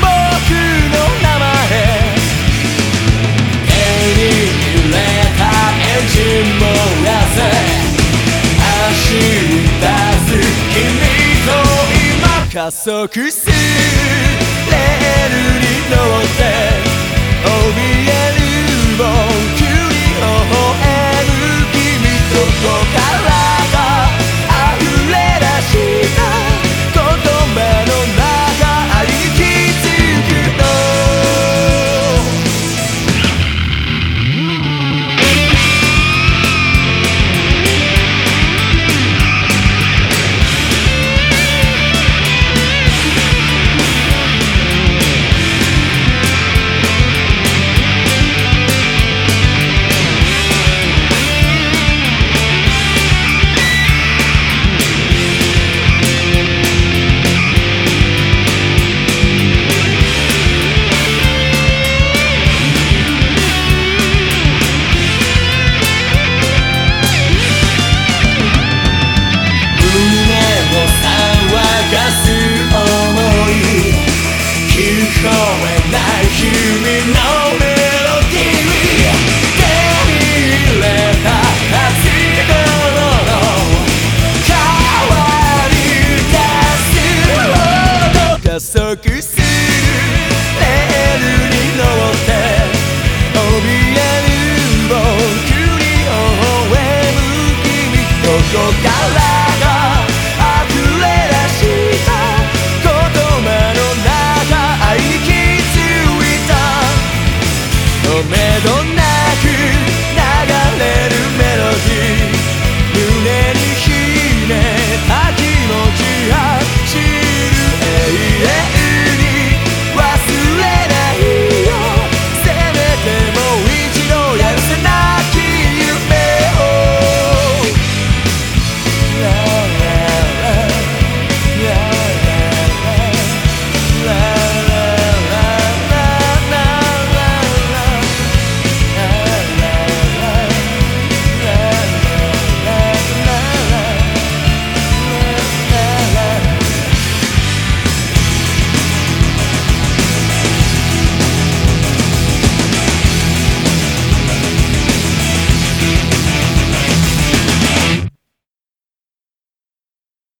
僕の名前。手に入れたエンジンもなぜ走り出す君と今加速す。るレールに乗って。